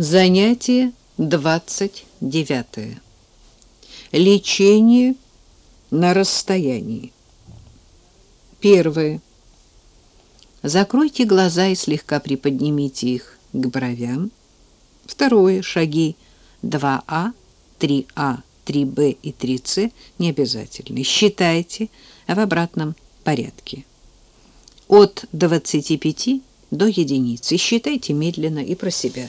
Занятие 29. Лечение на расстоянии. Первое. Закройте глаза и слегка приподнимите их к бровям. Второе. Шаги 2А, 3А, 3Б и 3С не обязательны. Считайте в обратном порядке. От 25 до единицы. Считайте медленно и про себя.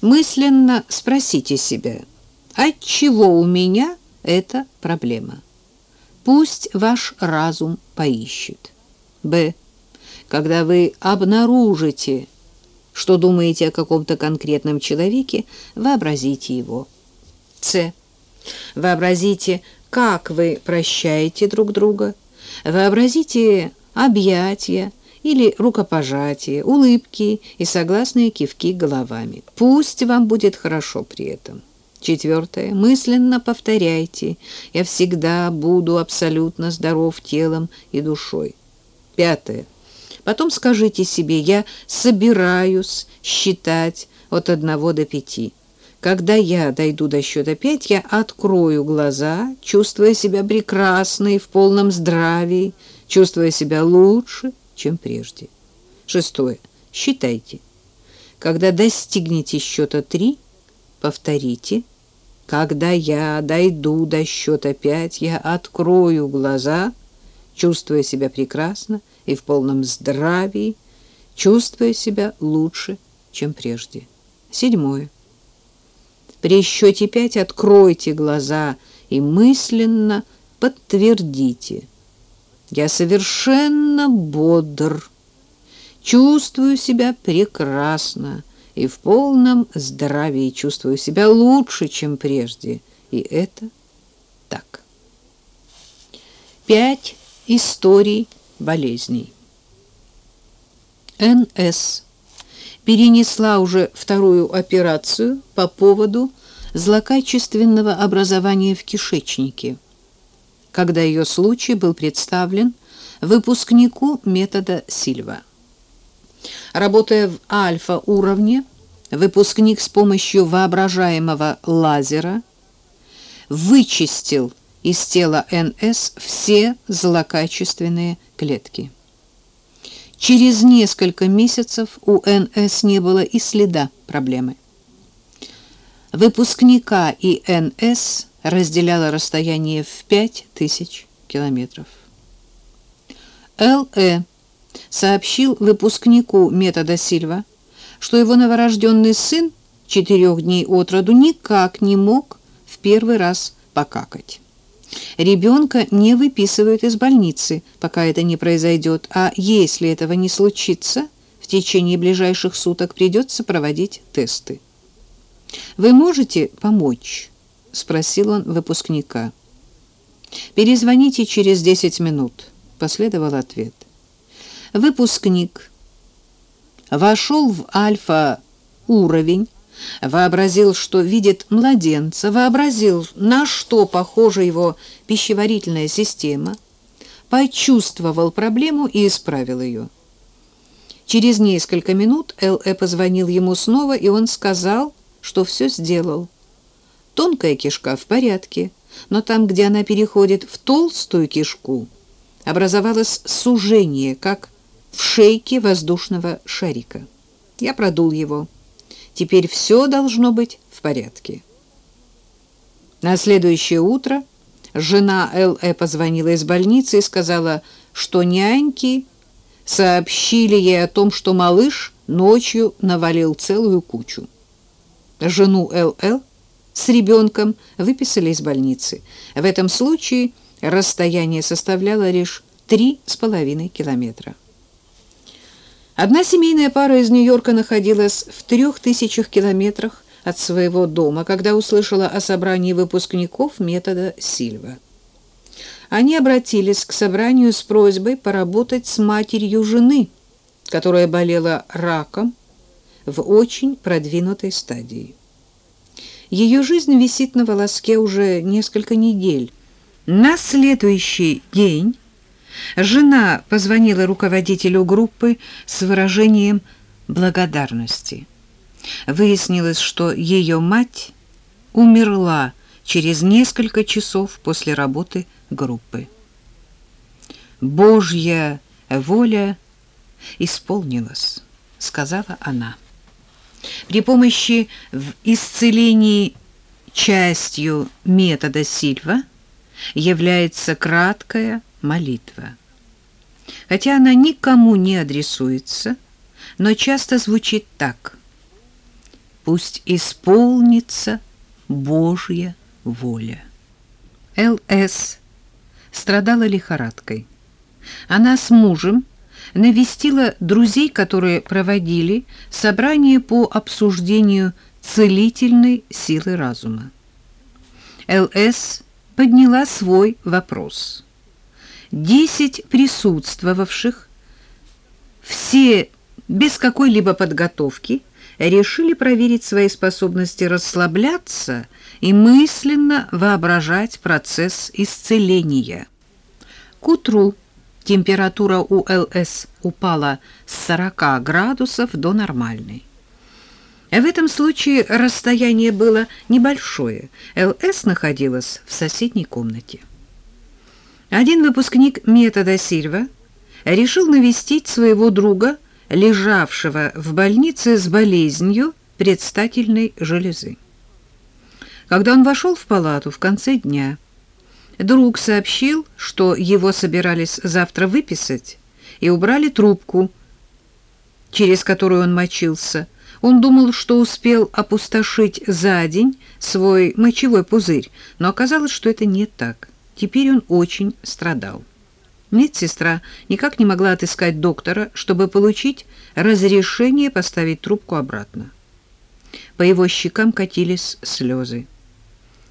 Мысленно спросите себя, от чего у меня эта проблема? Пусть ваш разум поищет. Б. Когда вы обнаружите, что думаете о каком-то конкретном человеке, вообразите его. С. Вообразите, как вы прощаете друг друга. Вообразите объятия, или рукопожатие, улыбки и согласные кивки головами. Пусть вам будет хорошо при этом. Четвертое. Мысленно повторяйте «Я всегда буду абсолютно здоров телом и душой». Пятое. Потом скажите себе «Я собираюсь считать от одного до пяти». Когда я дойду до счета пять, я открою глаза, чувствуя себя прекрасной, в полном здравии, чувствуя себя лучше, чем прежде. Шестое. Считайте. Когда достигнете счета три, повторите. Когда я дойду до счета пять, я открою глаза, чувствуя себя прекрасно и в полном здравии, чувствуя себя лучше, чем прежде. Седьмое. При счете пять откройте глаза и мысленно подтвердите – я совершенно бодр, чувствую себя прекрасно и в полном здравии чувствую себя лучше, чем прежде. И это так. Пять историй болезней. НС перенесла уже вторую операцию по поводу злокачественного образования в кишечнике когда ее случай был представлен выпускнику метода Сильва. Работая в альфа-уровне, выпускник с помощью воображаемого лазера вычистил из тела НС все злокачественные клетки. Через несколько месяцев у НС не было и следа проблемы. Выпускника и НС разделяло расстояние в 5000 километров. Л.Э. сообщил выпускнику метода Сильва, что его новорожденный сын четырех дней от роду никак не мог в первый раз покакать. Ребенка не выписывают из больницы, пока это не произойдет, а если этого не случится, в течение ближайших суток придется проводить тесты. Вы можете помочь? Спросил он выпускника. Перезвоните через 10 минут, последовал ответ. Выпускник вошел в альфа-уровень, вообразил, что видит младенца, вообразил, на что похожа его пищеварительная система, почувствовал проблему и исправил ее. Через несколько минут Л.Э. позвонил ему снова, и он сказал, что все сделал. Тонкая кишка в порядке, но там, где она переходит в толстую кишку, образовалось сужение, как в шейке воздушного шарика. Я продул его. Теперь все должно быть в порядке. На следующее утро жена Л.Э. позвонила из больницы и сказала, что няньки сообщили ей о том, что малыш ночью навалил целую кучу. Жену Л.Л с ребенком выписали из больницы. В этом случае расстояние составляло лишь три с половиной километра. Одна семейная пара из Нью-Йорка находилась в трех тысячах километрах от своего дома, когда услышала о собрании выпускников метода Сильва. Они обратились к собранию с просьбой поработать с матерью жены, которая болела раком в очень продвинутой стадии. Ее жизнь висит на волоске уже несколько недель. На следующий день жена позвонила руководителю группы с выражением благодарности. Выяснилось, что ее мать умерла через несколько часов после работы группы. «Божья воля исполнилась», — сказала она. При помощи в исцелении частью метода Сильва является краткая молитва. Хотя она никому не адресуется, но часто звучит так. «Пусть исполнится Божья воля». Л.С. страдала лихорадкой. Она с мужем навестила друзей, которые проводили собрание по обсуждению целительной силы разума. Л.С. подняла свой вопрос. Десять присутствовавших, все без какой-либо подготовки, решили проверить свои способности расслабляться и мысленно воображать процесс исцеления. К утру температура у ЛС упала с 40 градусов до нормальной. В этом случае расстояние было небольшое. ЛС находилась в соседней комнате. Один выпускник метода Сильва решил навестить своего друга, лежавшего в больнице с болезнью предстательной железы. Когда он вошел в палату в конце дня, друг сообщил, что его собирались завтра выписать, и убрали трубку, через которую он мочился. Он думал, что успел опустошить за день свой мочевой пузырь, но оказалось, что это не так. Теперь он очень страдал. Медсестра никак не могла отыскать доктора, чтобы получить разрешение поставить трубку обратно. По его щекам катились слезы.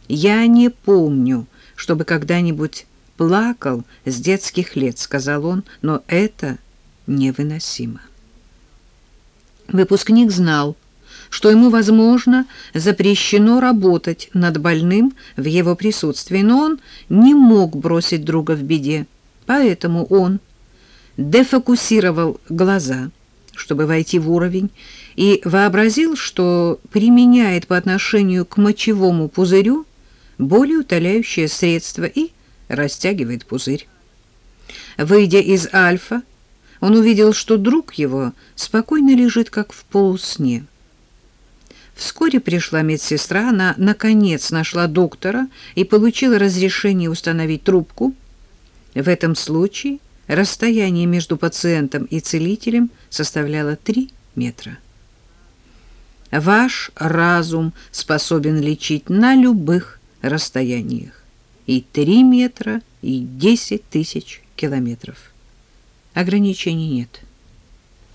«Я не помню, чтобы когда-нибудь плакал с детских лет», — сказал он, — «но это невыносимо». Выпускник знал, что ему, возможно, запрещено работать над больным в его присутствии, но он не мог бросить друга в беде, поэтому он дефокусировал глаза, чтобы войти в уровень, и вообразил, что применяет по отношению к мочевому пузырю более утоляющее средство и растягивает пузырь. Выйдя из альфа, он увидел, что друг его спокойно лежит, как в полусне. Вскоре пришла медсестра, она, наконец, нашла доктора и получила разрешение установить трубку. В этом случае расстояние между пациентом и целителем составляло 3 метра. Ваш разум способен лечить на любых расстояниях. И 3 метра, и 10 тысяч километров. Ограничений нет.